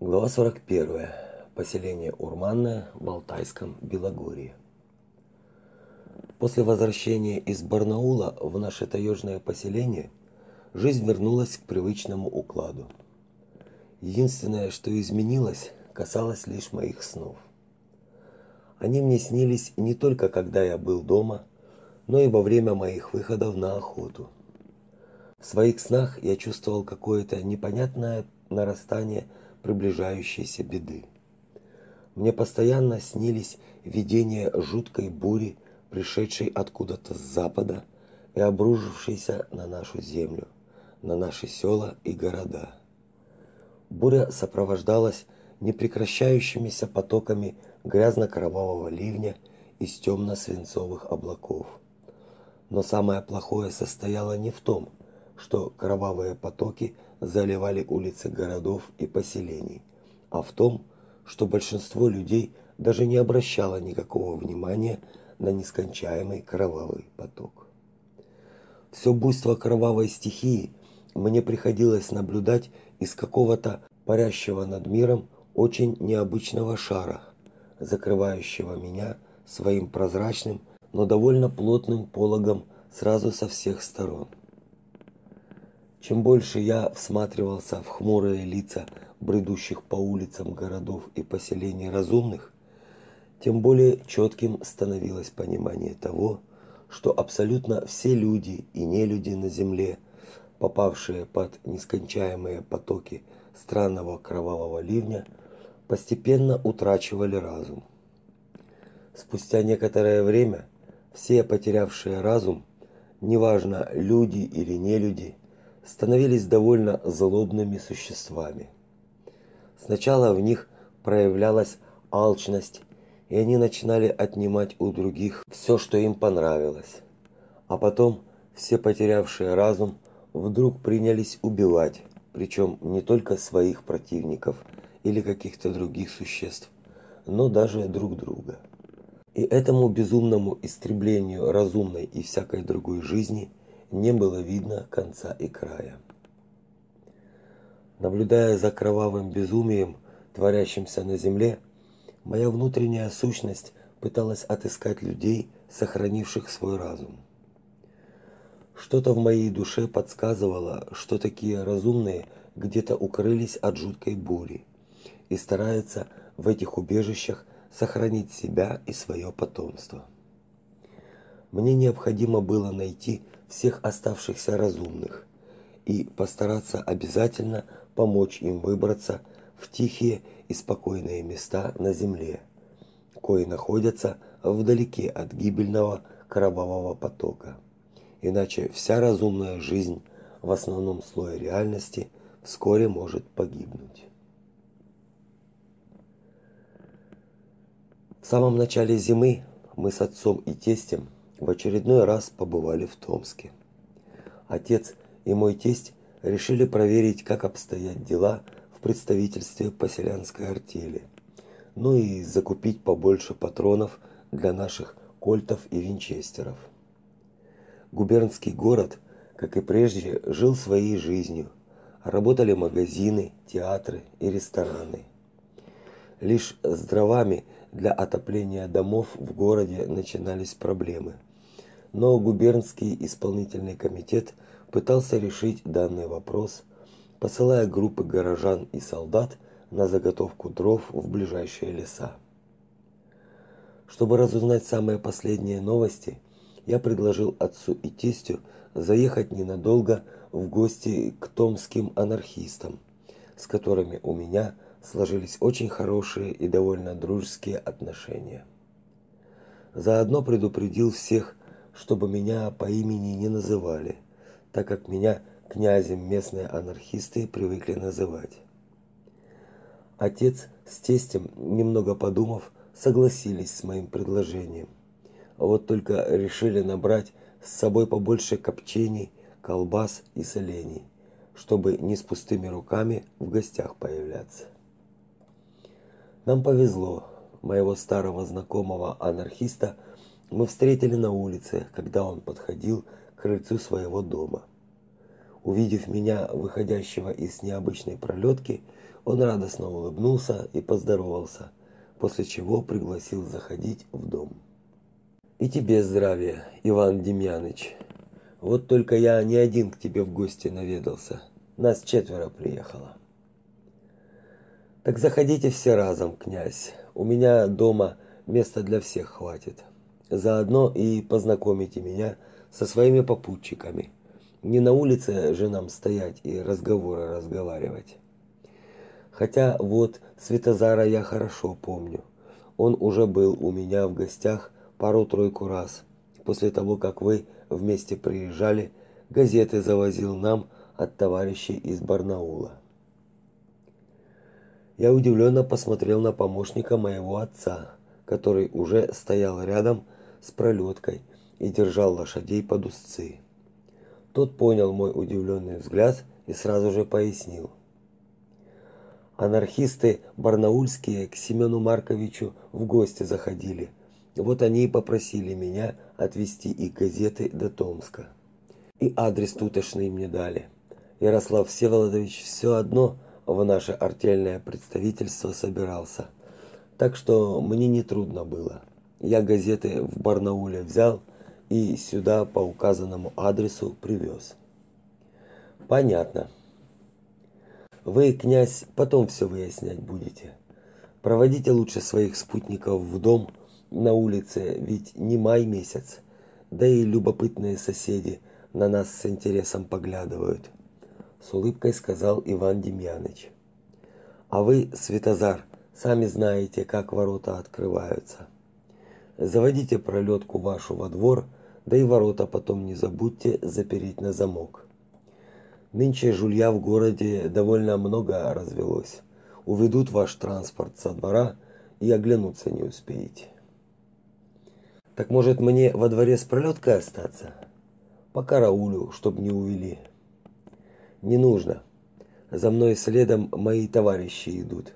Глава 41. Поселение Урманное в Алтайском Белогорье. После возвращения из Барнаула в наше таежное поселение жизнь вернулась к привычному укладу. Единственное, что изменилось, касалось лишь моих снов. Они мне снились не только когда я был дома, но и во время моих выходов на охоту. В своих снах я чувствовал какое-то непонятное нарастание приближающейся беды. Мне постоянно снились видения жуткой бури, пришедшей откуда-то с запада и обрушившейся на нашу землю, на наши села и города. Буря сопровождалась непрекращающимися потоками грязно-кровавого ливня из темно-свинцовых облаков. Но самое плохое состояло не в том, что кровавые потоки заливали улицы городов и поселений, а в том, что большинство людей даже не обращало никакого внимания на нескончаемый кровавый поток. Все буйство кровавой стихии мне приходилось наблюдать из какого-то парящего над миром очень необычного шара, закрывающего меня своим прозрачным, но довольно плотным пологом сразу со всех сторон. Чем больше я всматривался в хмурые лица бредущих по улицам городов и поселений разумных, тем более четким становилось понимание того, что абсолютно все люди и нелюди на земле, попавшие под нескончаемые потоки странного кровавого ливня, постепенно утрачивали разум. Спустя некоторое время все потерявшие разум, неважно люди или нелюди, становились довольно злобными существами. Сначала в них проявлялась алчность, и они начинали отнимать у других все, что им понравилось. А потом все потерявшие разум вдруг принялись убивать, причем не только своих противников или каких-то других существ, но даже друг друга. И этому безумному истреблению разумной и всякой другой жизни не было видно конца и края. Наблюдая за кровавым безумием, творящимся на земле, моя внутренняя сущность пыталась отыскать людей, сохранивших свой разум. Что-то в моей душе подсказывало, что такие разумные где-то укрылись от жуткой бури и стараются в этих убежищах сохранить себя и свое потомство. Мне необходимо было найти всех оставшихся разумных и постараться обязательно помочь им выбраться в тихие и спокойные места на земле, кои находятся вдалеке от гибельного кровавого потока. Иначе вся разумная жизнь в основном слое реальности вскоре может погибнуть. В самом начале зимы мы с отцом и тестем в очередной раз побывали в Томске. Отец и мой тесть решили проверить, как обстоят дела в представительстве поселянской артели. Ну и закупить побольше патронов для наших кольтов и винчестеров. Губернский город, как и прежде, жил своей жизнью. Работали магазины, театры и рестораны. Лишь с дровами для отопления домов в городе начинались проблемы – но губернский исполнительный комитет пытался решить данный вопрос, посылая группы горожан и солдат на заготовку дров в ближайшие леса. Чтобы разузнать самые последние новости, я предложил отцу и тестю заехать ненадолго в гости к томским анархистам, с которыми у меня сложились очень хорошие и довольно дружеские отношения. Заодно предупредил всех чтобы меня по имени не называли, так как меня князем местные анархисты привыкли называть. Отец с тестем, немного подумав, согласились с моим предложением. А вот только решили набрать с собой побольше копчений, колбас и солений, чтобы не с пустыми руками в гостях появляться. Нам повезло. Моего старого знакомого анархиста – мы встретили на улице, когда он подходил к крыльцу своего дома. Увидев меня, выходящего из необычной пролетки, он радостно улыбнулся и поздоровался, после чего пригласил заходить в дом. И тебе здравия, Иван Демьяныч. Вот только я не один к тебе в гости наведался. Нас четверо приехало. Так заходите все разом, князь. У меня дома места для всех хватит. Заодно и познакомите меня со своими попутчиками. Не на улице же нам стоять и разговоры разговаривать. Хотя вот Светозара я хорошо помню. Он уже был у меня в гостях пару-тройку раз. После того, как вы вместе приезжали, газеты завозил нам от товарищей из Барнаула. Я удивленно посмотрел на помощника моего отца, который уже стоял рядом с пролеткой и держал лошадей под узцы. Тот понял мой удивленный взгляд и сразу же пояснил. Анархисты барнаульские к Семену Марковичу в гости заходили. Вот они и попросили меня отвезти их газеты до Томска. И адрес тутошный мне дали. Ярослав Всеволодович все одно в наше артельное представительство собирался. Так что мне не трудно было. Я газеты в Барнауле взял и сюда по указанному адресу привез. Понятно. Вы, князь, потом все выяснять будете. Проводите лучше своих спутников в дом на улице, ведь не май месяц. Да и любопытные соседи на нас с интересом поглядывают, с улыбкой сказал Иван Демьяныч. А вы, Светозар, сами знаете, как ворота открываются. Заводите пролетку вашу во двор да и ворота потом не забудьте запереть на замок. Нынче жулья в городе довольно много развелось. Уведут ваш транспорт со двора и оглянуться не успеете. Так может мне во дворе с пролеткой остаться? По караулю, чтоб не увели. Не нужно. За мной следом мои товарищи идут.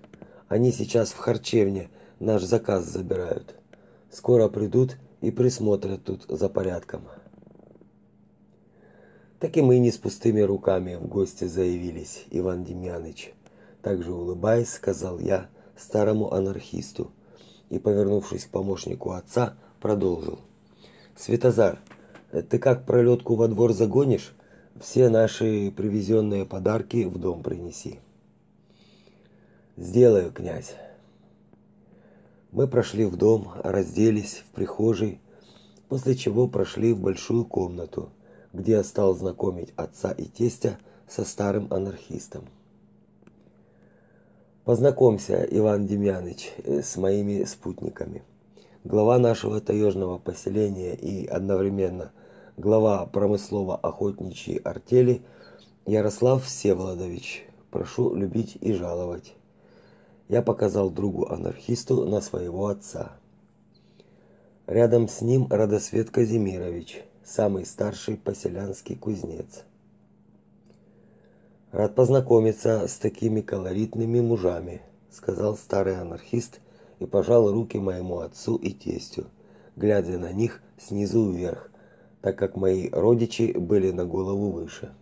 Они сейчас в харчевне наш заказ забирают. Скоро придут и присмотрят тут за порядком. Так и мы не с пустыми руками в гости заявились, Иван Демьяныч. Также улыбаясь, сказал я старому анархисту и, повернувшись к помощнику отца, продолжил. Светозар, ты как пролетку во двор загонишь, все наши привезенные подарки в дом принеси. Сделаю, князь. Мы прошли в дом, разделись в прихожей, после чего прошли в большую комнату, где я стал знакомить отца и тестя со старым анархистом. Познакомься, Иван Демьяныч, э, с моими спутниками. Глава нашего таежного поселения и одновременно глава промыслово-охотничьей артели Ярослав Всеволодович. Прошу любить и жаловать я показал другу-анархисту на своего отца. Рядом с ним Радосвет Казимирович, самый старший поселянский кузнец. Рад познакомиться с такими колоритными мужами, сказал старый анархист и пожал руки моему отцу и тестю, глядя на них снизу вверх, так как мои родичи были на голову выше.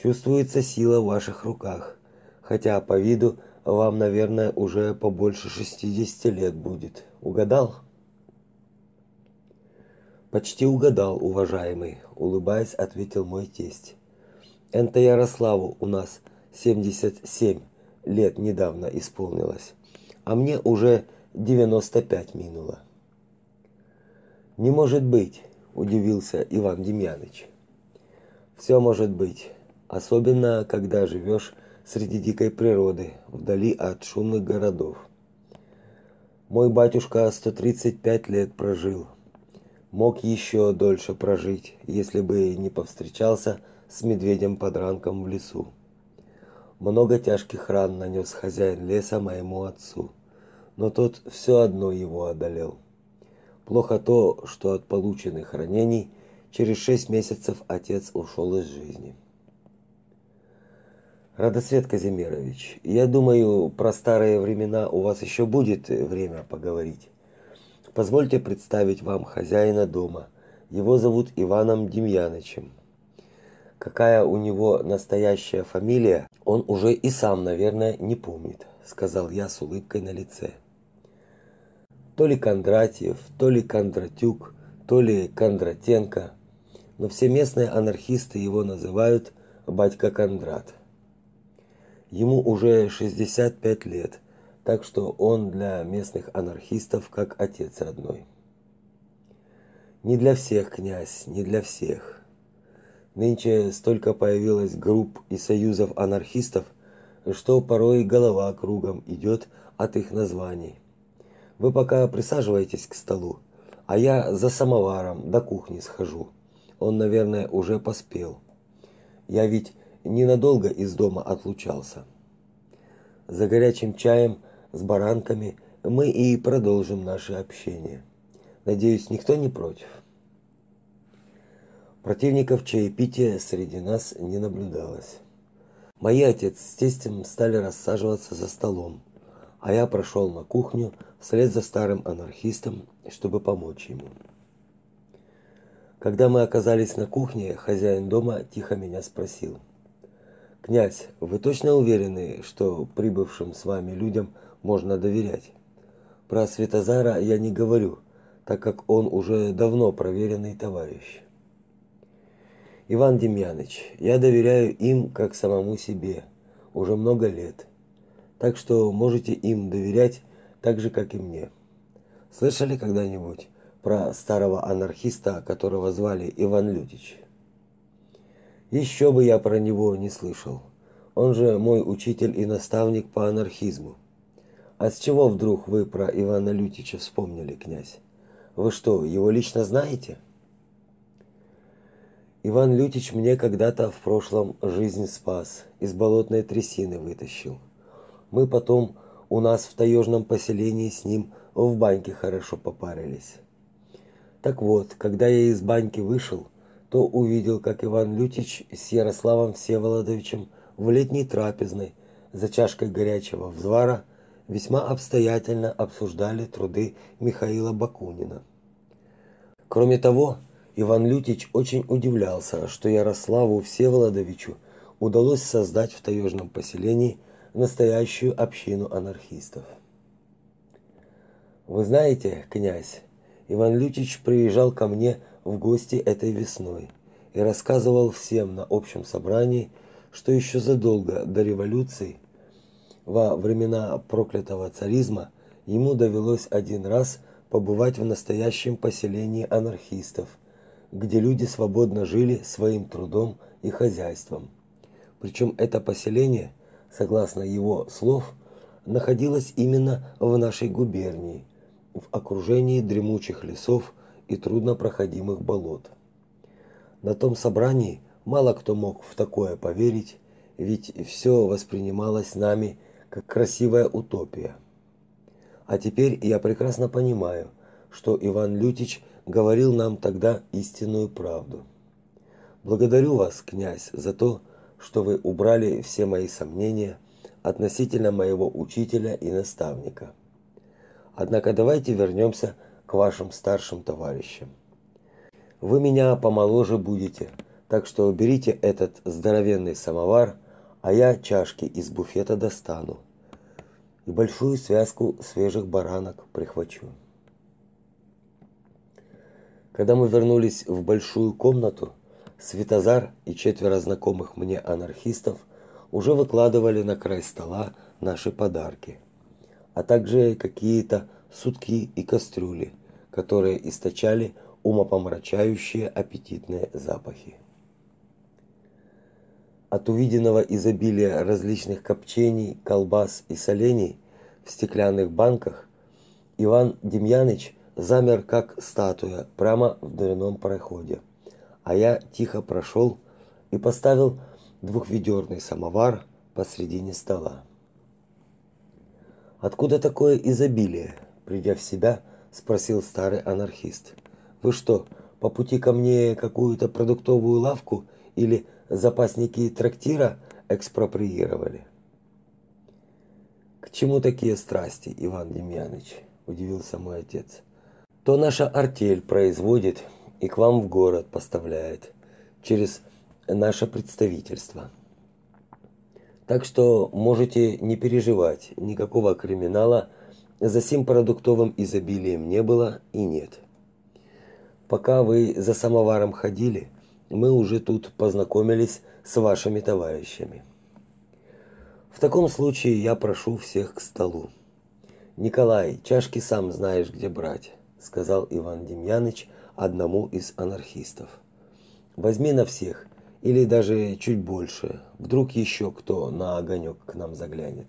Чувствуется сила в ваших руках, хотя по виду вам, наверное, уже побольше 60 лет будет. Угадал? Почти угадал, уважаемый, улыбаясь, ответил мой тесть. Энто Ярославу у нас 77 лет недавно исполнилось, а мне уже 95 минуло. Не может быть, удивился Иван Демьяныч. Все может быть, особенно когда живешь среди дикой природы, вдали от шумных городов. Мой батюшка 135 лет прожил. Мог еще дольше прожить, если бы не повстречался с медведем-подранком в лесу. Много тяжких ран нанес хозяин леса моему отцу, но тот все одно его одолел. Плохо то, что от полученных ранений через шесть месяцев отец ушел из жизни. Радосвет Казимирович, я думаю, про старые времена у вас еще будет время поговорить. Позвольте представить вам хозяина дома. Его зовут Иваном Демьянычем. Какая у него настоящая фамилия, он уже и сам, наверное, не помнит, сказал я с улыбкой на лице. То ли Кондратьев, то ли Кондратюк, то ли Кондратенко, но все местные анархисты его называют батька Кондрат. Ему уже 65 лет, так что он для местных анархистов как отец родной. Не для всех, князь, не для всех. Нынче столько появилось групп и союзов анархистов, что порой голова кругом идет от их названий. Вы пока присаживайтесь к столу, а я за самоваром до кухни схожу. Он, наверное, уже поспел. Я ведь ненадолго из дома отлучался. За горячим чаем с баранками мы и продолжим наше общение. Надеюсь, никто не против. Противников чаепития среди нас не наблюдалось. Мои отец с тестем стали рассаживаться за столом, а я прошел на кухню вслед за старым анархистом, чтобы помочь ему. Когда мы оказались на кухне, хозяин дома тихо меня спросил: "Князь, вы точно уверены, что прибывшим с вами людям можно доверять? Про Светозара я не говорю, так как он уже давно проверенный товарищ. Иван Демьяныч, я доверяю им как самому себе уже много лет. Так что можете им доверять так же, как и мне. Слышали когда-нибудь про старого анархиста, которого звали Иван Лютич? Еще бы я про него не слышал. Он же мой учитель и наставник по анархизму. А с чего вдруг вы про Ивана Лютича вспомнили, князь? Вы что, его лично знаете? Иван Лютич мне когда-то в прошлом жизнь спас, из болотной трясины вытащил. Мы потом у нас в таежном поселении с ним в баньке хорошо попарились. Так вот, когда я из баньки вышел, то увидел, как Иван Лютич с Ярославом Всеволодовичем в летней трапезной за чашкой горячего взвара весьма обстоятельно обсуждали труды Михаила Бакунина. Кроме того, Иван Лютич очень удивлялся, что Ярославу Всеволодовичу удалось создать в таежном поселении настоящую общину анархистов. Вы знаете, князь, Иван Лютич приезжал ко мне в гости этой весной и рассказывал всем на общем собрании, что еще задолго до революции во времена проклятого царизма ему довелось один раз побывать в настоящем поселении анархистов, где люди свободно жили своим трудом и хозяйством. Причем это поселение, согласно его слов, находилось именно в нашей губернии, в окружении дремучих лесов и труднопроходимых болот. На том собрании мало кто мог в такое поверить, ведь все воспринималось нами как красивая утопия. А теперь я прекрасно понимаю, что Иван Лютич говорил нам тогда истинную правду. Благодарю вас, князь, за то, что вы убрали все мои сомнения относительно моего учителя и наставника. Однако давайте вернемся к вашим старшим товарищам. Вы меня помоложе будете, так что берите этот здоровенный самовар – а я чашки из буфета достану и большую связку свежих баранок прихвачу. Когда мы вернулись в большую комнату, Светозар и четверо знакомых мне анархистов уже выкладывали на край стола наши подарки, а также какие-то сутки и кастрюли, которые источали умопомрачающие аппетитные запахи. От увиденного изобилия различных копчений, колбас и солений в стеклянных банках Иван Демьяныч замер как статуя прямо в дверном проходе. А я тихо прошел и поставил двухведерный самовар посредине стола. Откуда такое изобилие? Придя в себя, спросил старый анархист. Вы что, по пути ко мне какую-то продуктовую лавку или запасники трактира экспроприировали. К чему такие страсти, Иван Демьяныч? удивился мой отец. То наша артель производит и к вам в город поставляет через наше представительство. Так что можете не переживать, никакого криминала за сим продуктовым изобилием не было и нет. Пока вы за самоваром ходили, мы уже тут познакомились с вашими товарищами. В таком случае я прошу всех к столу. Николай, чашки сам знаешь, где брать, сказал Иван Демьяныч одному из анархистов. Возьми на всех или даже чуть больше. Вдруг еще кто на огонек к нам заглянет.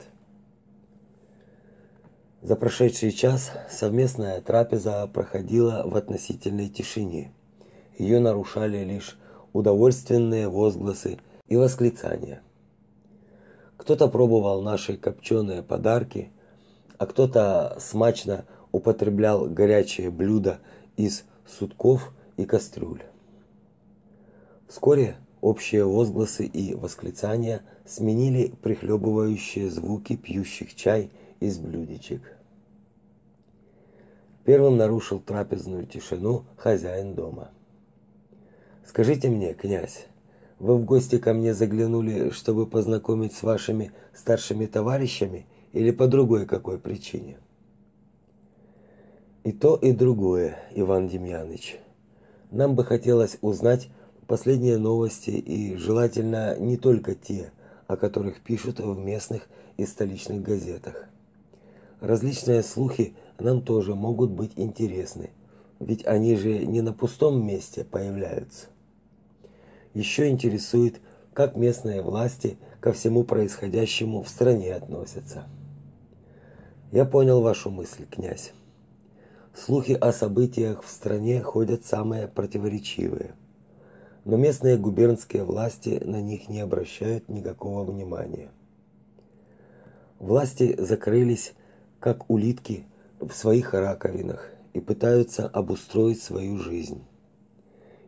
За прошедший час совместная трапеза проходила в относительной тишине. Ее нарушали лишь удовольственные возгласы и восклицания. Кто-то пробовал наши копченые подарки, а кто-то смачно употреблял горячие блюда из сутков и кастрюль. Вскоре общие возгласы и восклицания сменили прихлебывающие звуки пьющих чай из блюдечек. Первым нарушил трапезную тишину хозяин дома. Скажите мне, князь, вы в гости ко мне заглянули, чтобы познакомить с вашими старшими товарищами или по другой какой причине? И то, и другое, Иван Демьяныч. Нам бы хотелось узнать последние новости и желательно не только те, о которых пишут в местных и столичных газетах. Различные слухи нам тоже могут быть интересны, ведь они же не на пустом месте появляются. Еще интересует, как местные власти ко всему происходящему в стране относятся. Я понял вашу мысль, князь. Слухи о событиях в стране ходят самые противоречивые. Но местные губернские власти на них не обращают никакого внимания. Власти закрылись как улитки в своих раковинах и пытаются обустроить свою жизнь.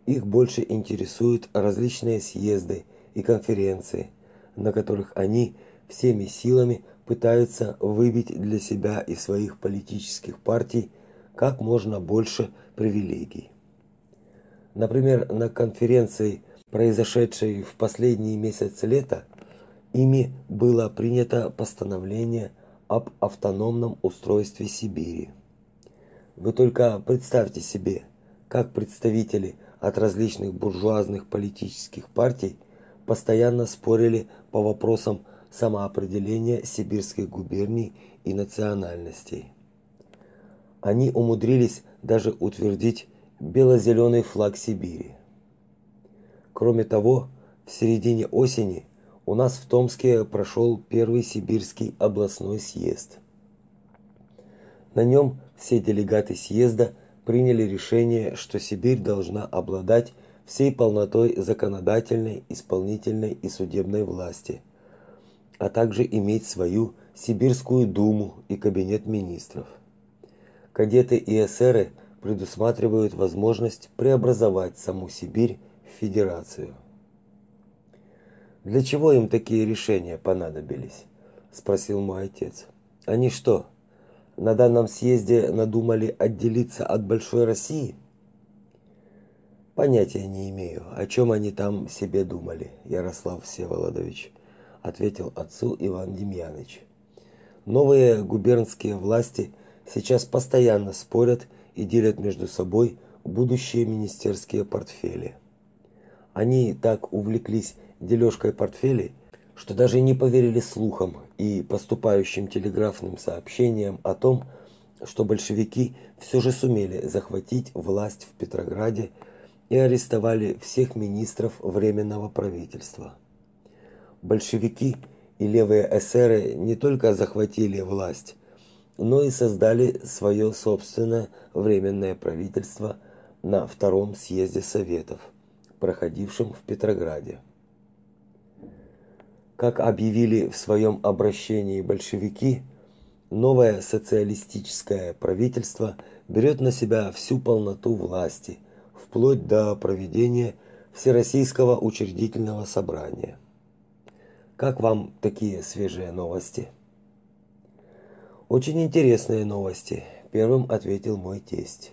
Их больше интересуют различные съезды и конференции, на которых они всеми силами пытаются выбить для себя и своих политических партий как можно больше привилегий. Например, на конференции, произошедшей в последний месяц лета, ими было принято постановление об автономном устройстве Сибири. Вы только представьте себе, как представители от различных буржуазных политических партий постоянно спорили по вопросам самоопределения сибирских губерний и национальностей. Они умудрились даже утвердить бело-зеленый флаг Сибири. Кроме того, в середине осени у нас в Томске прошел первый сибирский областной съезд. На нем все делегаты съезда приняли решение, что Сибирь должна обладать всей полнотой законодательной, исполнительной и судебной власти, а также иметь свою Сибирскую думу и кабинет министров. Кадеты и эсеры предусматривают возможность преобразовать саму Сибирь в федерацию. Для чего им такие решения понадобились? спросил мой отец. Они что, на данном съезде надумали отделиться от большой России? Понятия не имею, о чем они там себе думали, Ярослав Всеволодович, ответил отцу Иван Демьяныч. Новые губернские власти сейчас постоянно спорят и делят между собой будущие министерские портфели. Они так увлеклись дележкой портфелей, что даже не поверили слухам и поступающим телеграфным сообщениям о том, что большевики все же сумели захватить власть в Петрограде и арестовали всех министров временного правительства. Большевики и левые эсеры не только захватили власть, но и создали свое собственное временное правительство на втором съезде советов, проходившем в Петрограде. Как объявили в своем обращении большевики, новое социалистическое правительство берет на себя всю полноту власти, вплоть до проведения Всероссийского учредительного собрания. Как вам такие свежие новости? Очень интересные новости, первым ответил мой тесть.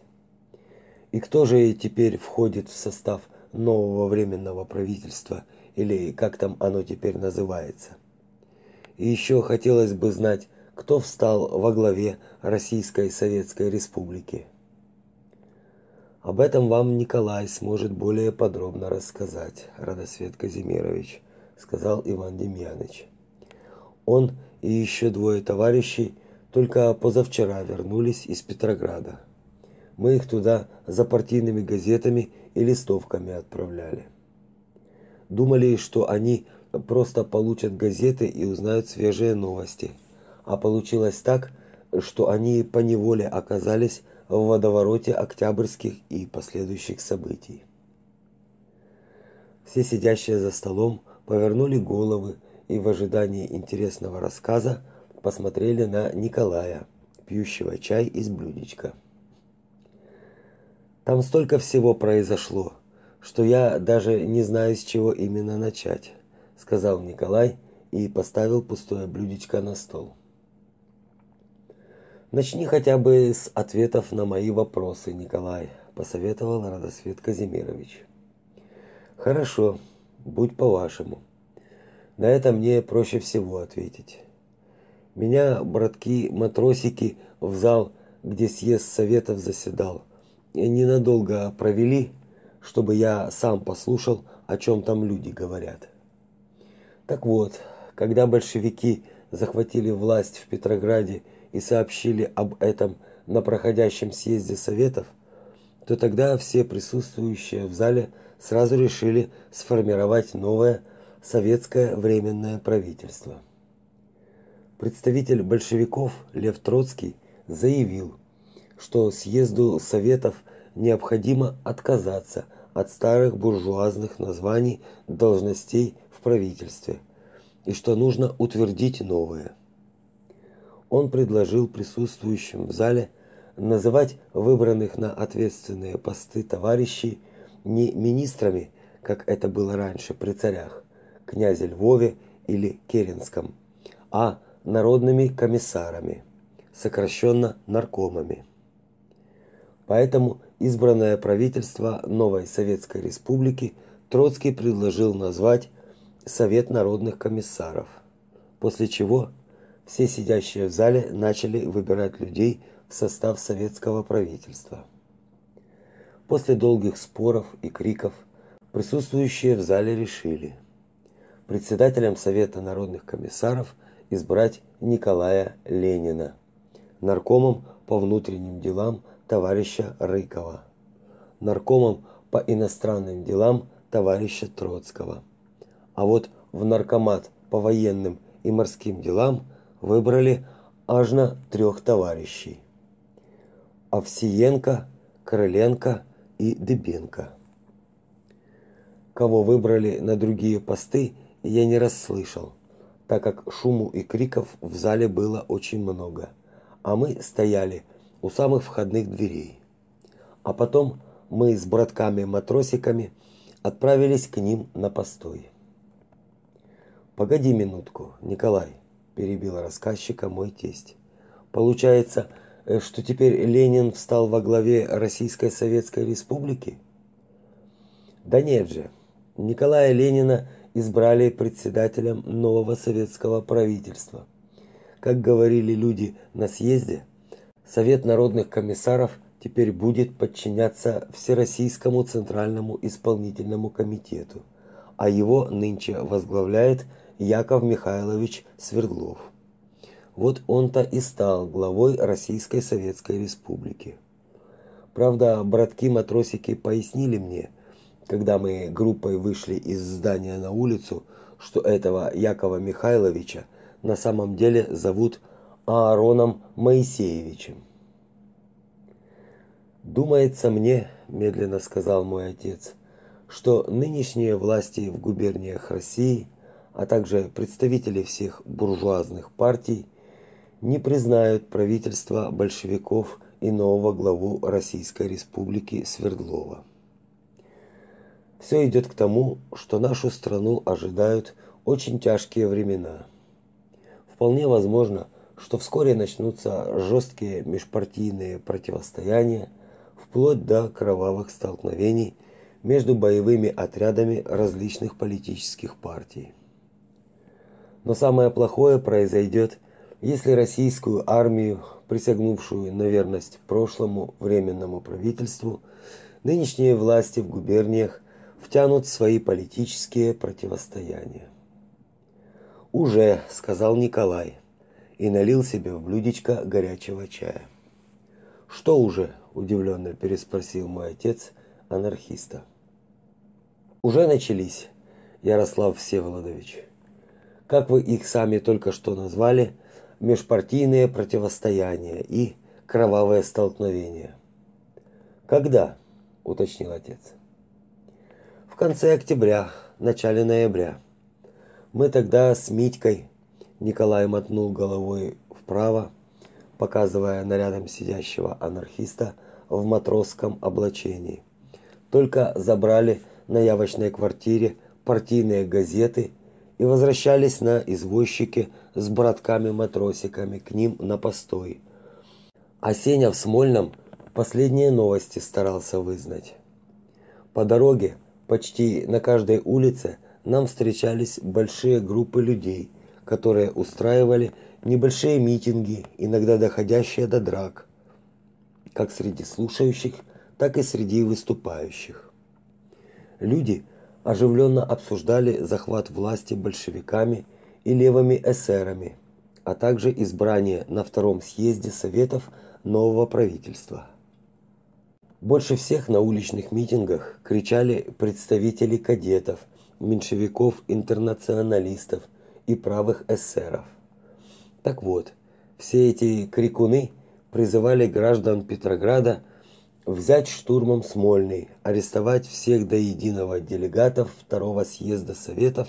И кто же теперь входит в состав нового временного правительства – или как там оно теперь называется. И еще хотелось бы знать, кто встал во главе Российской Советской Республики. Об этом вам Николай сможет более подробно рассказать, Радосвет Казимирович, сказал Иван Демьянович. Он и еще двое товарищей только позавчера вернулись из Петрограда. Мы их туда за партийными газетами и листовками отправляли. Думали, что они просто получат газеты и узнают свежие новости. А получилось так, что они по неволе оказались в водовороте октябрьских и последующих событий. Все сидящие за столом повернули головы и в ожидании интересного рассказа посмотрели на Николая, пьющего чай из блюдечка. Там столько всего произошло, что я даже не знаю, с чего именно начать, сказал Николай и поставил пустое блюдечко на стол. Начни хотя бы с ответов на мои вопросы, Николай, посоветовал Радосвет Казимирович. Хорошо, будь по-вашему. На это мне проще всего ответить. Меня братки-матросики в зал, где съезд советов заседал, ненадолго провели, чтобы я сам послушал, о чем там люди говорят. Так вот, когда большевики захватили власть в Петрограде и сообщили об этом на проходящем съезде советов, то тогда все присутствующие в зале сразу решили сформировать новое советское временное правительство. Представитель большевиков Лев Троцкий заявил, что съезду советов необходимо отказаться от старых буржуазных названий должностей в правительстве и что нужно утвердить новые он предложил присутствующим в зале называть выбранных на ответственные посты товарищей не министрами, как это было раньше при царях, князе Львове или Керенском, а народными комиссарами, сокращенно наркомами. Поэтому избранное правительство новой Советской Республики Троцкий предложил назвать Совет народных комиссаров, после чего все сидящие в зале начали выбирать людей в состав советского правительства. После долгих споров и криков присутствующие в зале решили председателем Совета народных комиссаров избрать Николая Ленина, наркомом по внутренним делам товарища Рыкова, наркомом по иностранным делам товарища Троцкого. А вот в наркомат по военным и морским делам – выбрали аж на трех товарищей. Овсиенко, Крыленко и Дыбенко. Кого выбрали на другие посты, я не расслышал, так как шуму и криков в зале было очень много, а мы стояли у самых входных дверей. А потом мы с братками-матросиками отправились к ним на постой. Погоди минутку, Николай, перебил рассказчика мой тесть. Получается, э, что теперь Ленин встал во главе Российской Советской Республики? Да нет же. Николая Ленина избрали председателем нового советского правительства. Как говорили люди на съезде, Совет народных комиссаров теперь будет подчиняться Всероссийскому Центральному исполнительному комитету, а его нынче возглавляет Яков Михайлович Свердлов. Вот он-то и стал главой Российской Советской Республики. Правда, братки-матросики пояснили мне, когда мы группой вышли из здания на улицу, что этого Якова Михайловича на самом деле зовут Аароном Моисеевичем. Думается мне, медленно сказал мой отец, что нынешние власти в губерниях России – а также представители всех буржуазных партий не признают правительство большевиков и нового главу Российской Республики Свердлова. Все идет к тому, что нашу страну ожидают очень тяжкие времена. Вполне возможно, что вскоре начнутся жесткие межпартийные противостояния, вплоть до кровавых столкновений между боевыми отрядами различных политических партий. Но самое плохое произойдет, если российскую армию, присягнувшую на верность прошлому временному правительству, нынешние власти в губерниях втянут в свои политические противостояния. Уже, сказал Николай и налил себе в блюдечко горячего чая. Что уже? удивленно переспросил мой отец анархиста. Уже начались, Ярослав Всеволодович. Как вы их сами только что назвали, межпартийные противостояния и кровавые столкновения. Когда? уточнил отец. В конце октября, начале ноября. Мы тогда с Митькой Николай мотнул головой вправо, показывая на рядом сидящего анархиста в матросском облачении. Только забрали на явочной квартире партийные газеты и возвращались на извозчике с братками-матросиками к ним на постой. А Сеня в Смольном последние новости старался вызнать. По дороге почти на каждой улице нам встречались большие группы людей, которые устраивали небольшие митинги, иногда доходящие до драк, как среди слушающих, так и среди выступающих. Люди оживленно обсуждали захват власти большевиками и левыми эсерами, а также избрание на втором съезде советов нового правительства. Больше всех на уличных митингах кричали представители кадетов, меньшевиков-интернационалистов и правых эсеров. Так вот, все эти крикуны призывали граждан Петрограда взять штурмом Смольный, арестовать всех до единого делегатов второго съезда советов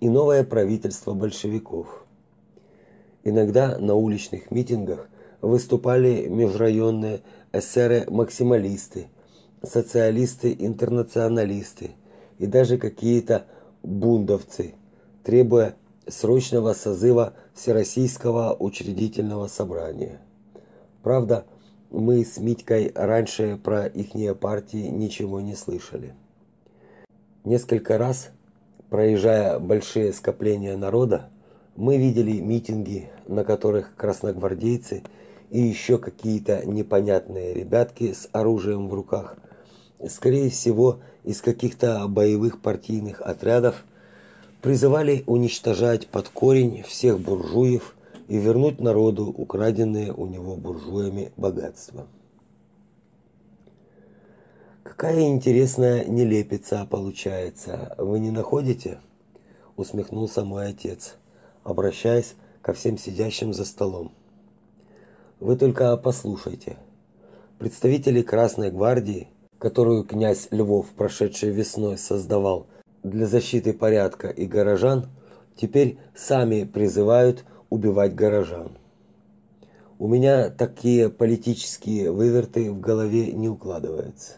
и новое правительство большевиков. Иногда на уличных митингах выступали межрайонные эсеры-максималисты, социалисты-интернационалисты и даже какие-то бундовцы, требуя срочного созыва Всероссийского учредительного собрания. Правда, мы с Митькой раньше про ихние партии ничего не слышали. Несколько раз, проезжая большие скопления народа, мы видели митинги, на которых красногвардейцы и еще какие-то непонятные ребятки с оружием в руках, скорее всего, из каких-то боевых партийных отрядов, призывали уничтожать под корень всех буржуев и вернуть народу украденные у него буржуями богатства. Какая интересная нелепица получается, вы не находите? усмехнулся мой отец, обращаясь ко всем сидящим за столом. Вы только послушайте. Представители Красной гвардии, которую князь Львов прошедшей весной создавал для защиты порядка и горожан, теперь сами призывают убивать горожан. У меня такие политические выверты в голове не укладываются.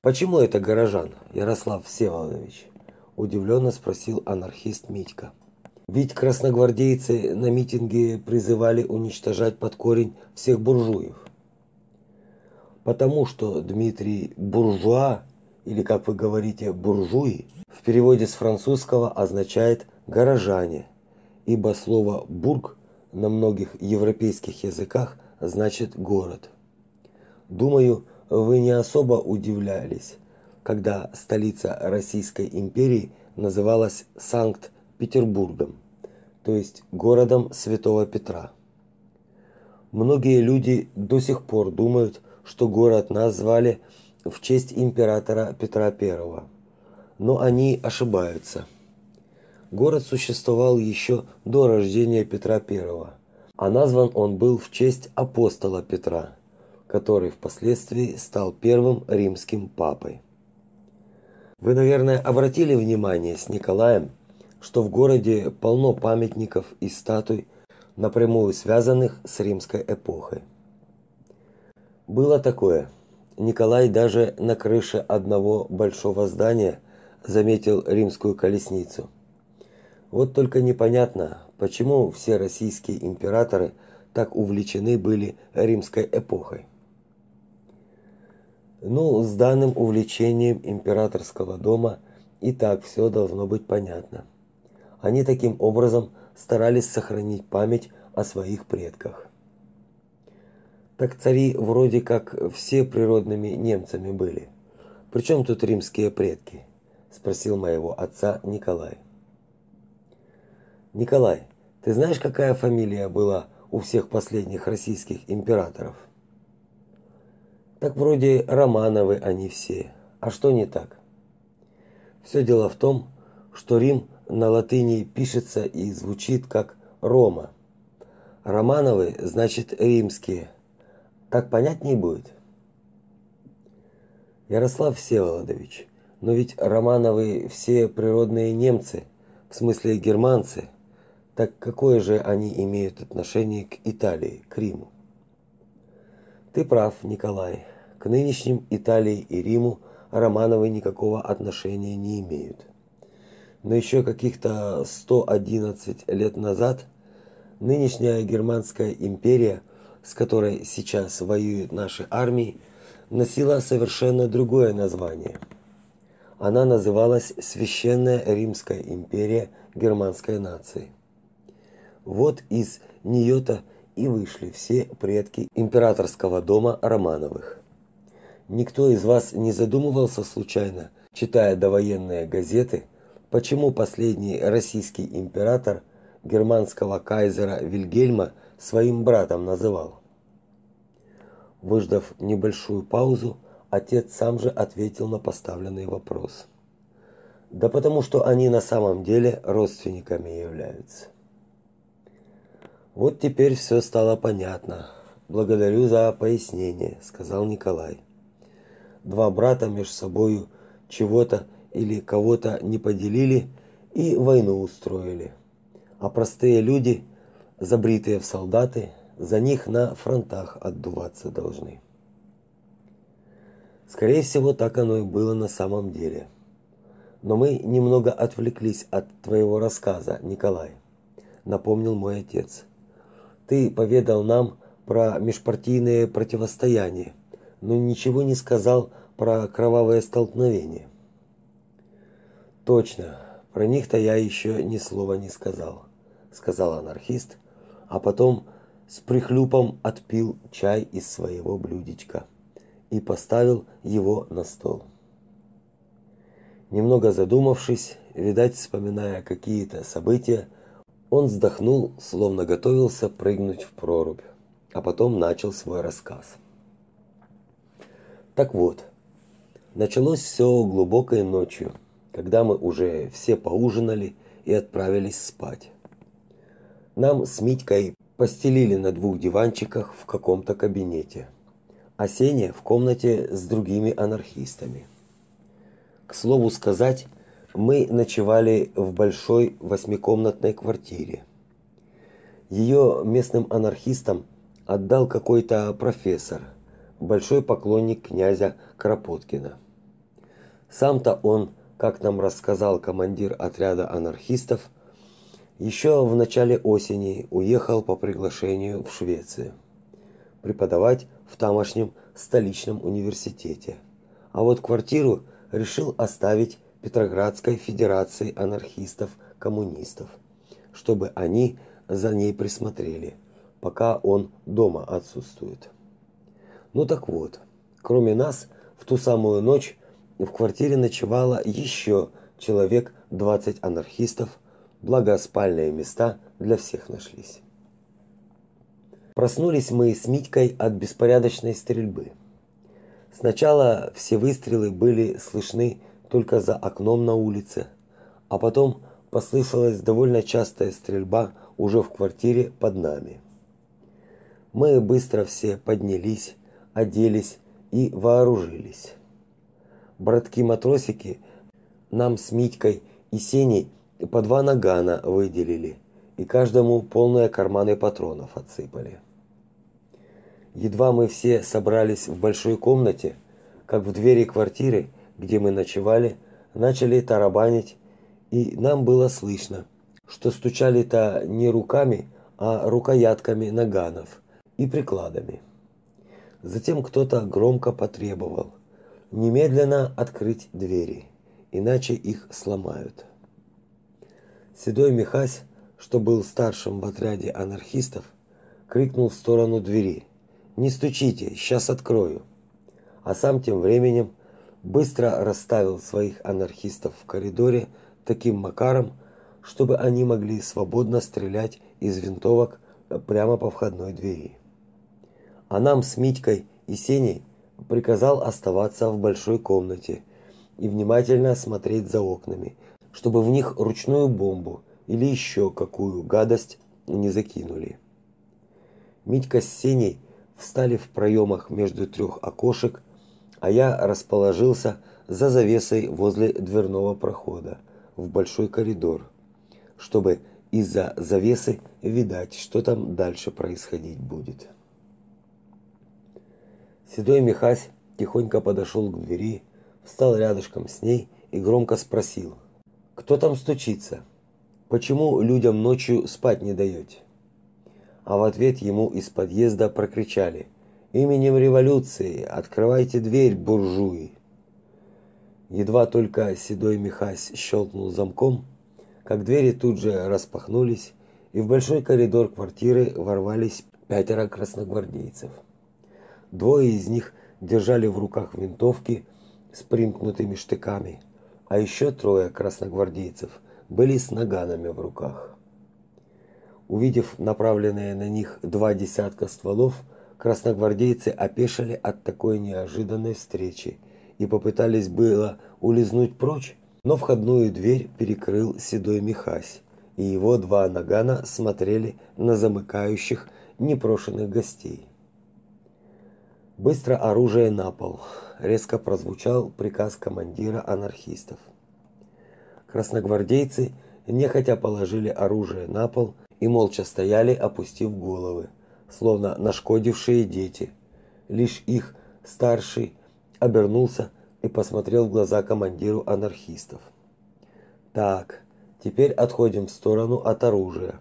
Почему это горожан, Ярослав Всеволодович? удивленно спросил анархист Митька. Ведь красногвардейцы на митинге призывали уничтожать под корень всех буржуев. Потому что Дмитрий буржуа или как вы говорите буржуи в переводе с французского означает горожане ибо слово бург на многих европейских языках значит город. Думаю, вы не особо удивлялись, когда столица Российской империи называлась Санкт-Петербургом, то есть городом Святого Петра. Многие люди до сих пор думают, что город назвали в честь императора Петра I. Но они ошибаются город существовал еще до рождения Петра I, а назван он был в честь апостола Петра, который впоследствии стал первым римским папой. Вы, наверное, обратили внимание с Николаем, что в городе полно памятников и статуй, напрямую связанных с римской эпохой. Было такое. Николай даже на крыше одного большого здания заметил римскую колесницу – вот только непонятно, почему все российские императоры так увлечены были римской эпохой. Ну, с данным увлечением императорского дома и так все должно быть понятно. Они таким образом старались сохранить память о своих предках. Так цари вроде как все природными немцами были. Причем тут римские предки? спросил моего отца Николай. Николай, ты знаешь, какая фамилия была у всех последних российских императоров? Так вроде Романовы они все. А что не так? Все дело в том, что Рим на латыни пишется и звучит как Рома. Романовы значит римские. Так понятнее будет? Ярослав Всеволодович, но ведь Романовы все природные немцы, в смысле германцы. Так какое же они имеют отношение к Италии, к Риму? Ты прав, Николай. К нынешним Италии и Риму Романовы никакого отношения не имеют. Но еще каких-то 111 лет назад нынешняя германская империя, с которой сейчас воюют наши армии, носила совершенно другое название. Она называлась Священная Римская империя германской нации. Вот из нее-то и вышли все предки императорского дома Романовых. Никто из вас не задумывался случайно, читая довоенные газеты, почему последний российский император германского кайзера Вильгельма своим братом называл? Выждав небольшую паузу, отец сам же ответил на поставленный вопрос. Да потому что они на самом деле родственниками являются. Вот теперь все стало понятно. Благодарю за пояснение, сказал Николай. Два брата между собою чего-то или кого-то не поделили и войну устроили. А простые люди, забритые в солдаты, за них на фронтах отдуваться должны. Скорее всего, так оно и было на самом деле. Но мы немного отвлеклись от твоего рассказа, Николай, напомнил мой отец. Ты поведал нам про межпартийные противостояния, но ничего не сказал про кровавое столкновение. Точно, про них-то я еще ни слова не сказал, сказал анархист, а потом с прихлюпом отпил чай из своего блюдечка и поставил его на стол. Немного задумавшись, видать, вспоминая какие-то события, он вздохнул, словно готовился прыгнуть в прорубь, а потом начал свой рассказ. Так вот, началось все глубокой ночью, когда мы уже все поужинали и отправились спать. Нам с Митькой постелили на двух диванчиках в каком-то кабинете, а Сеня в комнате с другими анархистами. К слову сказать, мы ночевали в большой восьмикомнатной квартире. Ее местным анархистам отдал какой-то профессор, большой поклонник князя Кропоткина. Сам-то он, как нам рассказал командир отряда анархистов, еще в начале осени уехал по приглашению в Швецию преподавать в тамошнем столичном университете. А вот квартиру решил оставить Петроградской федерации анархистов-коммунистов, чтобы они за ней присмотрели, пока он дома отсутствует. Ну так вот, кроме нас, в ту самую ночь в квартире ночевало еще человек 20 анархистов, благо спальные места для всех нашлись. Проснулись мы с Митькой от беспорядочной стрельбы. Сначала все выстрелы были слышны только за окном на улице, а потом послышалась довольно частая стрельба уже в квартире под нами. Мы быстро все поднялись, оделись и вооружились. Братки-матросики нам с Митькой и Сеней по два нагана выделили и каждому полные карманы патронов отсыпали. Едва мы все собрались в большой комнате, как в двери квартиры, где мы ночевали, начали тарабанить, и нам было слышно, что стучали-то не руками, а рукоятками наганов и прикладами. Затем кто-то громко потребовал, немедленно открыть двери, иначе их сломают. Седой Михась, что был старшим в отряде анархистов, крикнул в сторону двери: "Не стучите, сейчас открою". А сам тем временем быстро расставил своих анархистов в коридоре таким макаром, чтобы они могли свободно стрелять из винтовок прямо по входной двери. А нам с Митькой и Сеней приказал оставаться в большой комнате и внимательно смотреть за окнами, чтобы в них ручную бомбу или еще какую гадость не закинули. Митька с Сеней встали в проемах между трех окошек, а я расположился за завесой возле дверного прохода в большой коридор, чтобы из-за завесы видать, что там дальше происходить будет. Седой Михась тихонько подошел к двери, встал рядышком с ней и громко спросил: "Кто там стучится? Почему людям ночью спать не даете?" А в ответ ему из подъезда прокричали: "Именем революции открывайте дверь, буржуи!" Едва только седой Михась щелкнул замком, как двери тут же распахнулись, и в большой коридор квартиры ворвались пятеро красногвардейцев. Двое из них держали в руках винтовки с примкнутыми штыками, а еще трое красногвардейцев были с наганами в руках. Увидев направленные на них два десятка стволов, красногвардейцы опешили от такой неожиданной встречи и попытались было улизнуть прочь, но входную дверь перекрыл седой Михась, и его два нагана смотрели на замыкающих непрошенных гостей. Быстро оружие на пол. Резко прозвучал приказ командира анархистов. Красногвардейцы нехотя положили оружие на пол и молча стояли, опустив головы, словно нашкодившие дети. Лишь их старший обернулся и посмотрел в глаза командиру анархистов. Так, теперь отходим в сторону от оружия,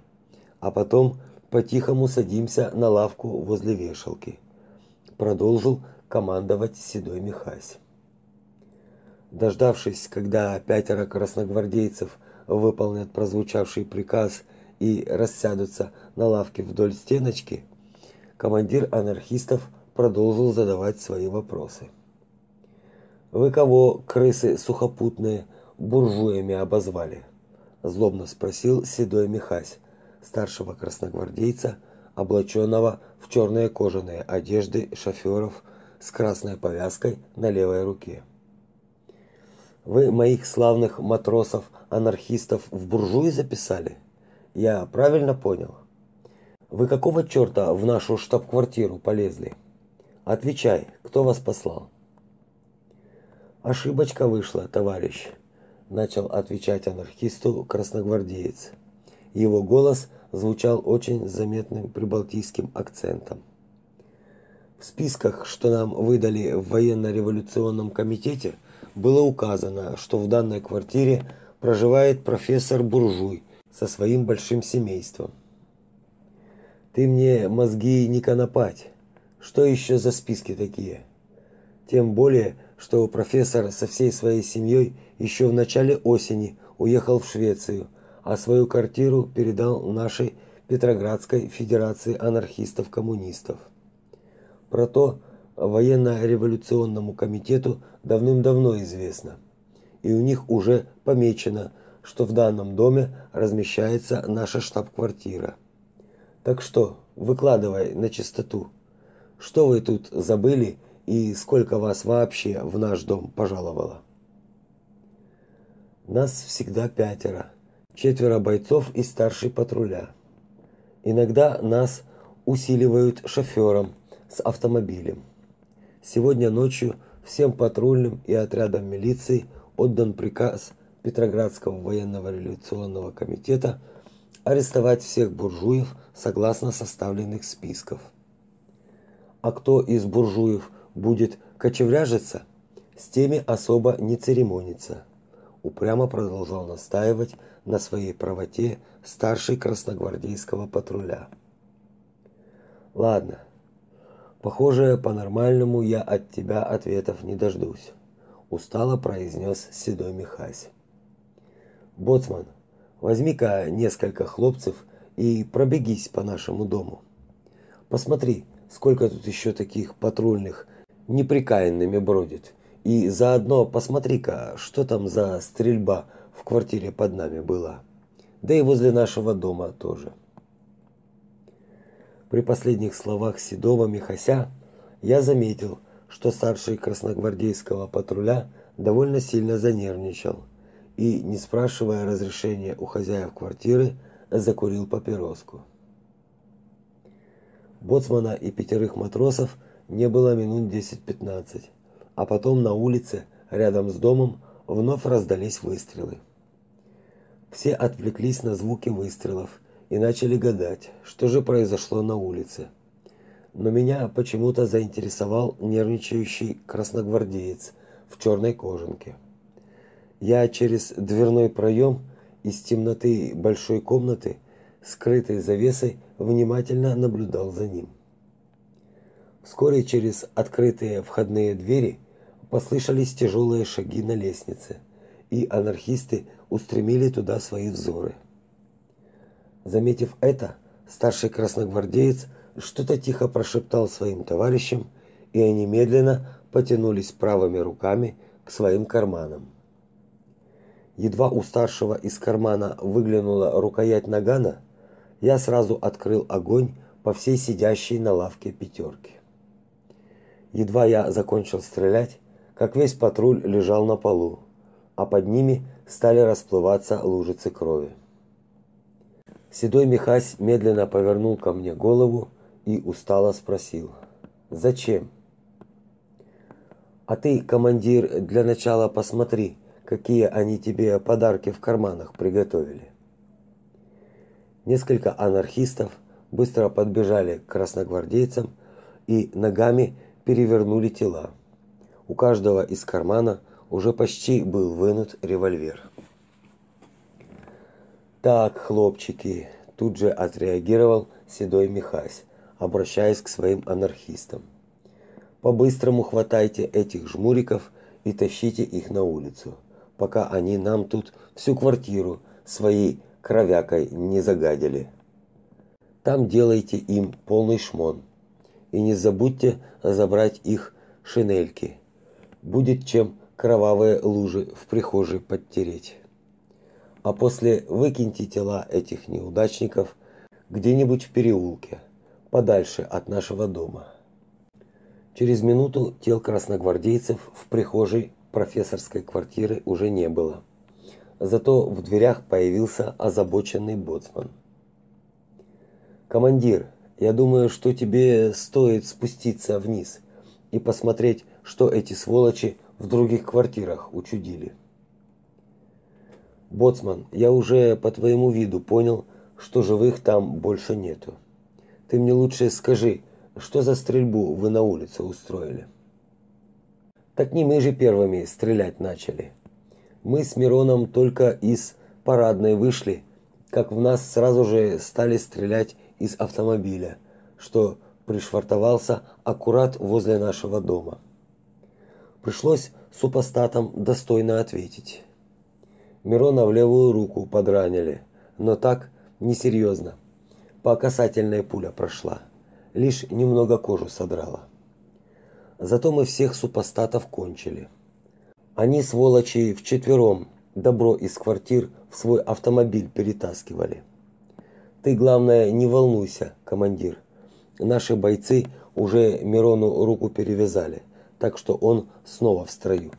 а потом по-тихому садимся на лавку возле вешалки продолжил командовать седой Михась. Дождавшись, когда пятеро красногвардейцев выполнят прозвучавший приказ и рассядутся на лавке вдоль стеночки, командир анархистов продолжил задавать свои вопросы. Вы кого, крысы сухопутные, буржуями обозвали? злобно спросил седой Михась, старшего красногвардейца, облаченного в черные кожаные одежды шоферов с красной повязкой на левой руке. Вы моих славных матросов-анархистов в буржуи записали? Я правильно понял? Вы какого черта в нашу штаб-квартиру полезли? Отвечай, кто вас послал? Ошибочка вышла, товарищ, начал отвечать анархисту красногвардеец. Его голос звучал очень заметным прибалтийским акцентом. В списках, что нам выдали в военно-революционном комитете, было указано, что в данной квартире проживает профессор Буржуй со своим большим семейством. Ты мне мозги не конопать. Что еще за списки такие? Тем более, что профессор со всей своей семьей еще в начале осени уехал в Швецию, а свою квартиру передал нашей Петроградской Федерации анархистов-коммунистов. Про то военно-революционному комитету давным-давно известно. И у них уже помечено, что в данном доме размещается наша штаб-квартира. Так что, выкладывай на чистоту. Что вы тут забыли и сколько вас вообще в наш дом пожаловало? Нас всегда пятеро четверо бойцов из старшей патруля. Иногда нас усиливают шофером с автомобилем. Сегодня ночью всем патрульным и отрядам милиции отдан приказ Петроградского военного революционного комитета арестовать всех буржуев согласно составленных списков. А кто из буржуев будет кочевряжиться, с теми особо не церемониться. Упрямо продолжал настаивать на своей правоте старший красногвардейского патруля. Ладно. Похоже, по-нормальному я от тебя ответов не дождусь. устало произнес седой Михась. Боцман, возьми-ка несколько хлопцев и пробегись по нашему дому. Посмотри, сколько тут еще таких патрульных неприкаянными бродит. И заодно посмотри-ка, что там за стрельба в квартире под нами была. Да и возле нашего дома тоже. При последних словах Седова Михася я заметил, что старший красногвардейского патруля довольно сильно занервничал и, не спрашивая разрешения у хозяев квартиры, закурил папироску. Боцмана и пятерых матросов не было минут 10-15, а потом на улице, рядом с домом, вновь раздались выстрелы. Все отвлеклись на звуки выстрелов и начали гадать, что же произошло на улице. Но меня почему-то заинтересовал нервничающий красногвардеец в черной кожанке. Я через дверной проем из темноты большой комнаты, скрытой завесой, внимательно наблюдал за ним. Вскоре через открытые входные двери послышались тяжелые шаги на лестнице, и анархисты устремили туда свои взоры. Заметив это, старший красногвардеец что-то тихо прошептал своим товарищам, и они медленно потянулись правыми руками к своим карманам. Едва у старшего из кармана выглянула рукоять нагана, я сразу открыл огонь по всей сидящей на лавке пятерке. Едва я закончил стрелять, как весь патруль лежал на полу, а под ними стали расплываться лужицы крови. Седой Михась медленно повернул ко мне голову и устало спросил: "Зачем?" "А ты, командир, для начала посмотри, какие они тебе подарки в карманах приготовили". Несколько анархистов быстро подбежали к красногвардейцам и ногами перевернули тела. У каждого из кармана уже почти был вынут револьвер. Так, хлопчики, тут же отреагировал седой Михась, обращаясь к своим анархистам. По-быстрому хватайте этих жмуриков и тащите их на улицу, пока они нам тут всю квартиру своей кровякой не загадили. Там делайте им полный шмон. И не забудьте забрать их шинельки. Будет чем кровавые лужи в прихожей подтереть. А после выкиньте тела этих неудачников где-нибудь в переулке, подальше от нашего дома. Через минуту тел красногвардейцев в прихожей профессорской квартиры уже не было. Зато в дверях появился озабоченный боцман. Командир, я думаю, что тебе стоит спуститься вниз и посмотреть, что эти сволочи в других квартирах учудили. Боцман, я уже по твоему виду понял, что живых там больше нету. Ты мне лучше скажи, что за стрельбу вы на улице устроили? Так не мы же первыми стрелять начали. Мы с Мироном только из парадной вышли, как в нас сразу же стали стрелять из автомобиля, что пришвартовался аккурат возле нашего дома. Пришлось супостатам достойно ответить. Мирона в левую руку подранили, но так несерьезно. По касательной пуля прошла, лишь немного кожу содрала. Зато мы всех супостатов кончили. Они сволочи вчетвером добро из квартир в свой автомобиль перетаскивали. Ты, главное, не волнуйся, командир. Наши бойцы уже Мирону руку перевязали, так что он снова в строю.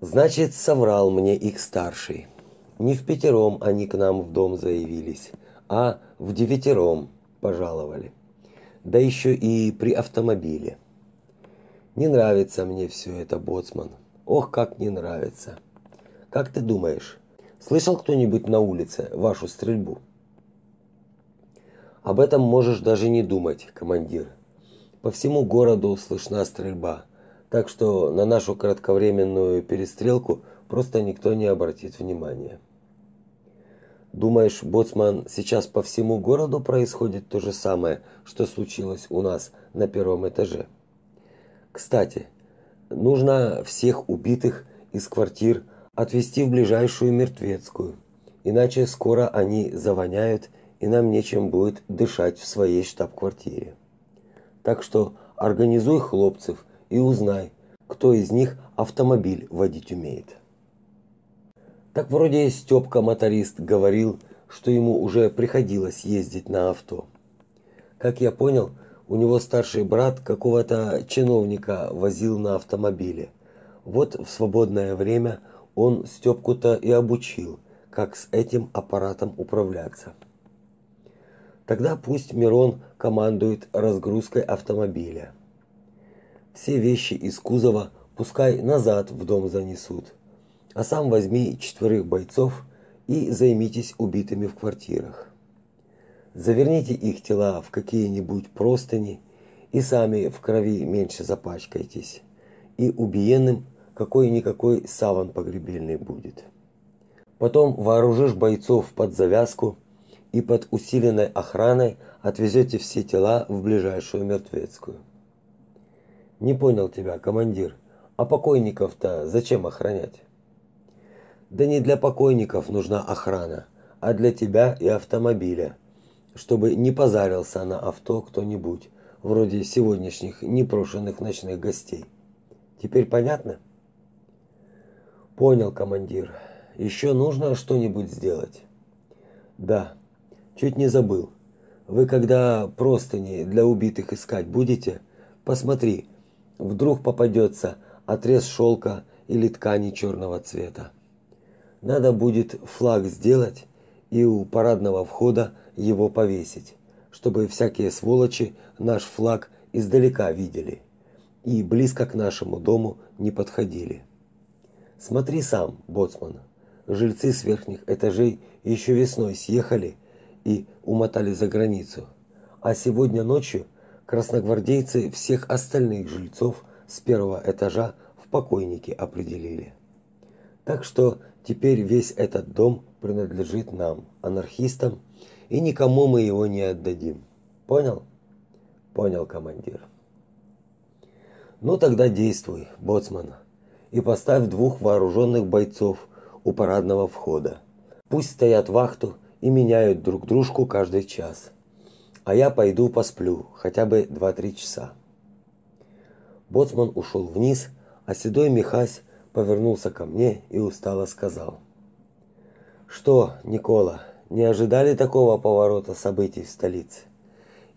Значит, соврал мне их старший. Не в пятером они к нам в дом заявились, а в девятером пожаловали. Да еще и при автомобиле. Не нравится мне все это, боцман. Ох, как не нравится. Как ты думаешь, слышал кто-нибудь на улице вашу стрельбу? Об этом можешь даже не думать, командир. По всему городу слышна стрельба, так что на нашу кратковременную перестрелку просто никто не обратит внимания. Думаешь, боцман, сейчас по всему городу происходит то же самое, что случилось у нас на первом этаже? Кстати, Нужно всех убитых из квартир отвезти в ближайшую мертвецкую, иначе скоро они завоняют, и нам нечем будет дышать в своей штаб-квартире. Так что организуй хлопцев и узнай, кто из них автомобиль водить умеет. Так вроде Степка моторист говорил, что ему уже приходилось ездить на авто. Как я понял, у него старший брат какого-то чиновника возил на автомобиле. Вот в свободное время он Степку-то и обучил, как с этим аппаратом управляться. Тогда пусть Мирон командует разгрузкой автомобиля. Все вещи из кузова пускай назад в дом занесут. А сам возьми четверых бойцов и займитесь убитыми в квартирах. Заверните их тела в какие-нибудь простыни и сами в крови меньше запачкайтесь. И убиенным какой-никакой саван погребельный будет. Потом вооружишь бойцов под завязку и под усиленной охраной отвезете все тела в ближайшую мертвецкую. Не понял тебя, командир. А покойников-то зачем охранять? Да не для покойников нужна охрана, а для тебя и автомобиля, чтобы не позарился на авто кто-нибудь, вроде сегодняшних непрошенных ночных гостей. Теперь понятно? Понял, командир. Еще нужно что-нибудь сделать. Да. Чуть не забыл. Вы когда простыни для убитых искать будете, посмотри, вдруг попадется отрез шелка или ткани черного цвета. Надо будет флаг сделать и у парадного входа его повесить, чтобы всякие сволочи наш флаг издалека видели и близко к нашему дому не подходили. Смотри сам, боцман. Жильцы с верхних этажей еще весной съехали и умотали за границу. А сегодня ночью красногвардейцы всех остальных жильцов с первого этажа в покойники определили. Так что теперь весь этот дом принадлежит нам, анархистам, и никому мы его не отдадим. Понял? Понял, командир. Ну тогда действуй, боцман, и поставь двух вооруженных бойцов у парадного входа. Пусть стоят вахту и меняют друг дружку каждый час. А я пойду посплю хотя бы 2-3 часа. Боцман ушел вниз, а седой Михась повернулся ко мне и устало сказал: "Что, Никола, не ожидали такого поворота событий в столице?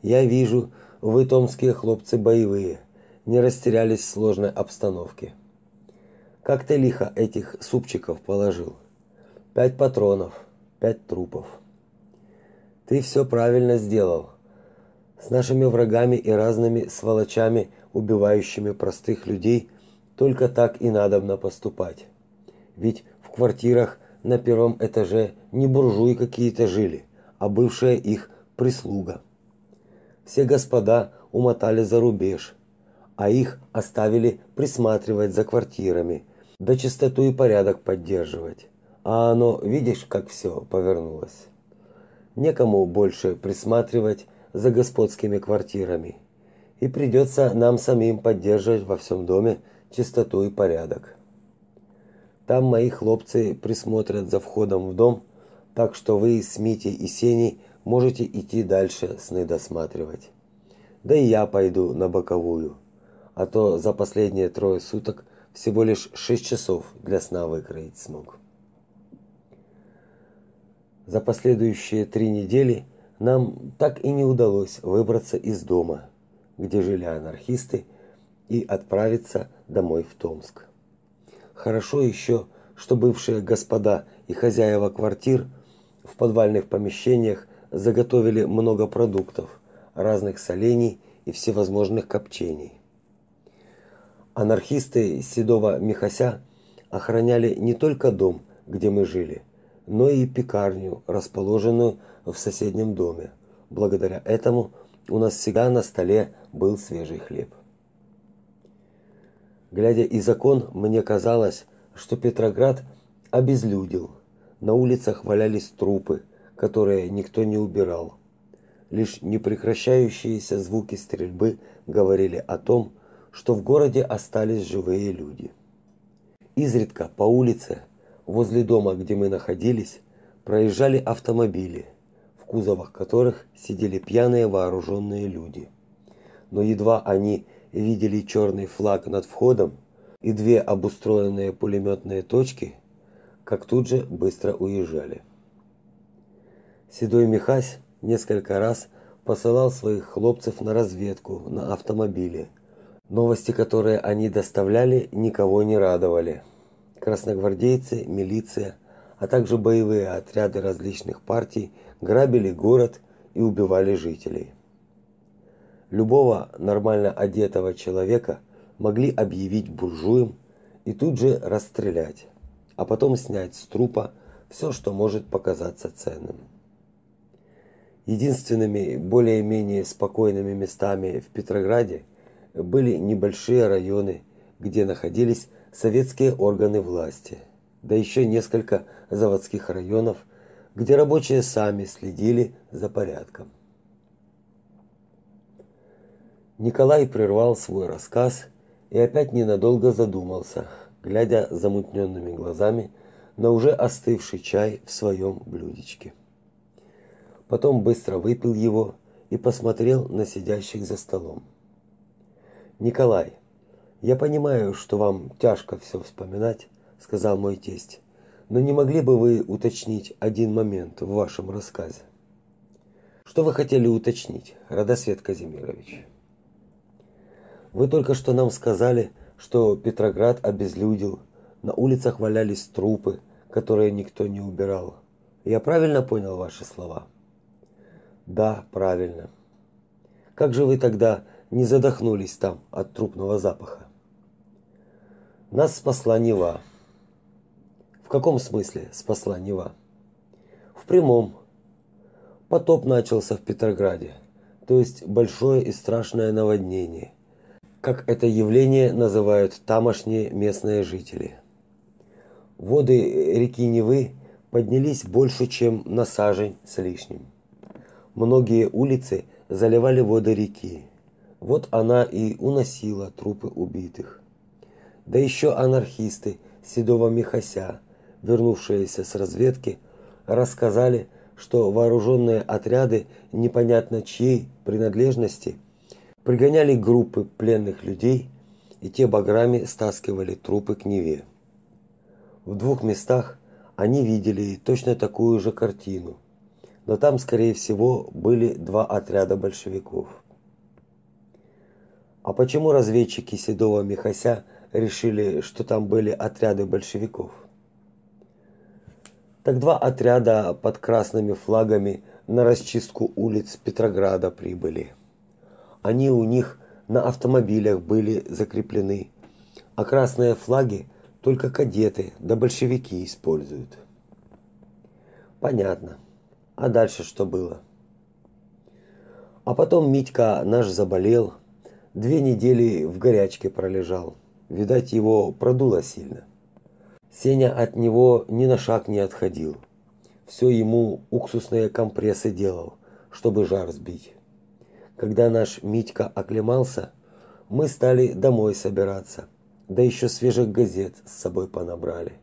Я вижу, вы томские хлопцы боевые, не растерялись в сложной обстановке. Как ты лихо этих супчиков положил? Пять патронов, пять трупов. Ты все правильно сделал. С нашими врагами и разными сволочами, убивающими простых людей, только так и надобно поступать. Ведь в квартирах на первом этаже не буржуи какие-то жили, а бывшая их прислуга. Все господа умотали за рубеж, а их оставили присматривать за квартирами, да чистоту и порядок поддерживать. А оно, видишь, как все повернулось. Некому больше присматривать за господскими квартирами. И придется нам самим поддерживать во всем доме чистоту и порядок. Там мои хлопцы присмотрят за входом в дом, так что вы с Митей и Сеней можете идти дальше сны досматривать. Да и я пойду на боковую, а то за последние трое суток всего лишь шесть часов для сна выкроить смог. За последующие три недели нам так и не удалось выбраться из дома, где жили анархисты, и отправиться домой в Томск. Хорошо еще, что бывшие господа и хозяева квартир в подвальных помещениях заготовили много продуктов, разных солений и всевозможных копчений. Анархисты Седова Михася охраняли не только дом, где мы жили, но и пекарню, расположенную в соседнем доме. Благодаря этому у нас всегда на столе был свежий хлеб. Глядя из окон, мне казалось, что Петроград обезлюдил. На улицах валялись трупы, которые никто не убирал. Лишь непрекращающиеся звуки стрельбы говорили о том, что в городе остались живые люди. Изредка по улице, возле дома, где мы находились, проезжали автомобили, кузовах которых сидели пьяные вооруженные люди. Но едва они видели черный флаг над входом и две обустроенные пулеметные точки, как тут же быстро уезжали. Седой Михась несколько раз посылал своих хлопцев на разведку на автомобиле. Новости, которые они доставляли, никого не радовали. Красногвардейцы, милиция, а также боевые отряды различных партий грабили город и убивали жителей. Любого нормально одетого человека могли объявить буржуем и тут же расстрелять, а потом снять с трупа все, что может показаться ценным. Единственными более-менее спокойными местами в Петрограде были небольшие районы, где находились советские органы власти, да еще несколько заводских районов, где рабочие сами следили за порядком. Николай прервал свой рассказ и опять ненадолго задумался, глядя замутненными глазами на уже остывший чай в своем блюдечке потом быстро выпил его и посмотрел на сидящих за столом. Николай, я понимаю, что вам тяжко все вспоминать, сказал мой тесть. Но не могли бы вы уточнить один момент в вашем рассказе? Что вы хотели уточнить, Радосвет Казимирович? Вы только что нам сказали, что Петроград обезлюдил, на улицах валялись трупы, которые никто не убирал. Я правильно понял ваши слова? Да, правильно. Как же вы тогда не задохнулись там от трупного запаха? Нас спасла Нева. Каком смысле спасла Нева? В прямом. Потоп начался в Петрограде, то есть большое и страшное наводнение, как это явление называют тамошние местные жители. Воды реки Невы поднялись больше, чем на сажень с лишним. Многие улицы заливали воды реки. Вот она и уносила трупы убитых. Да еще анархисты Седова Михася, вернувшиеся с разведки, рассказали, что вооруженные отряды непонятно чьей принадлежности пригоняли группы пленных людей, и те баграми стаскивали трупы к Неве. В двух местах они видели точно такую же картину – но там, скорее всего, были два отряда большевиков. А почему разведчики Седова Михася решили, что там были отряды большевиков? Так два отряда под красными флагами на расчистку улиц Петрограда прибыли. Они у них на автомобилях были закреплены, а красные флаги только кадеты да большевики используют. Понятно. А дальше что было? А потом Митька наш заболел, две недели в горячке пролежал. Видать, его продуло сильно. Сеня от него ни на шаг не отходил. Все ему уксусные компрессы делал, чтобы жар сбить. Когда наш Митька оклемался, мы стали домой собираться. Да еще свежих газет с собой понабрали.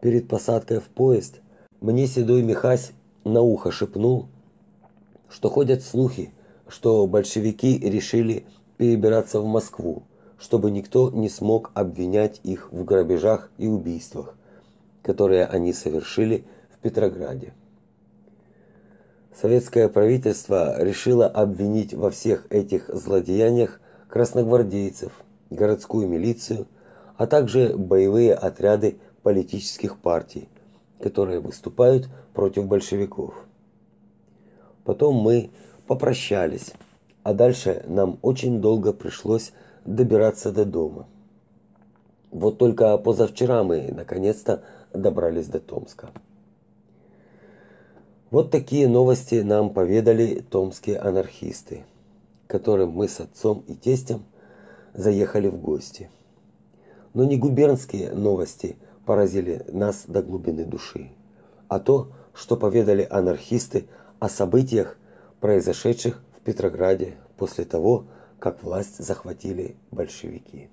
Перед посадкой в поезд мне седой Михась на ухо шепнул, что ходят слухи, что большевики решили перебираться в Москву, чтобы никто не смог обвинять их в грабежах и убийствах, которые они совершили в Петрограде. Советское правительство решило обвинить во всех этих злодеяниях красногвардейцев, городскую милицию, а также боевые отряды политических партий, которые выступают против большевиков. Потом мы попрощались, а дальше нам очень долго пришлось добираться до дома. Вот только позавчера мы наконец-то добрались до Томска. Вот такие новости нам поведали томские анархисты, которым мы с отцом и тестем заехали в гости. Но не губернские новости – поразили нас до глубины души, а то, что поведали анархисты о событиях, произошедших в Петрограде после того, как власть захватили большевики.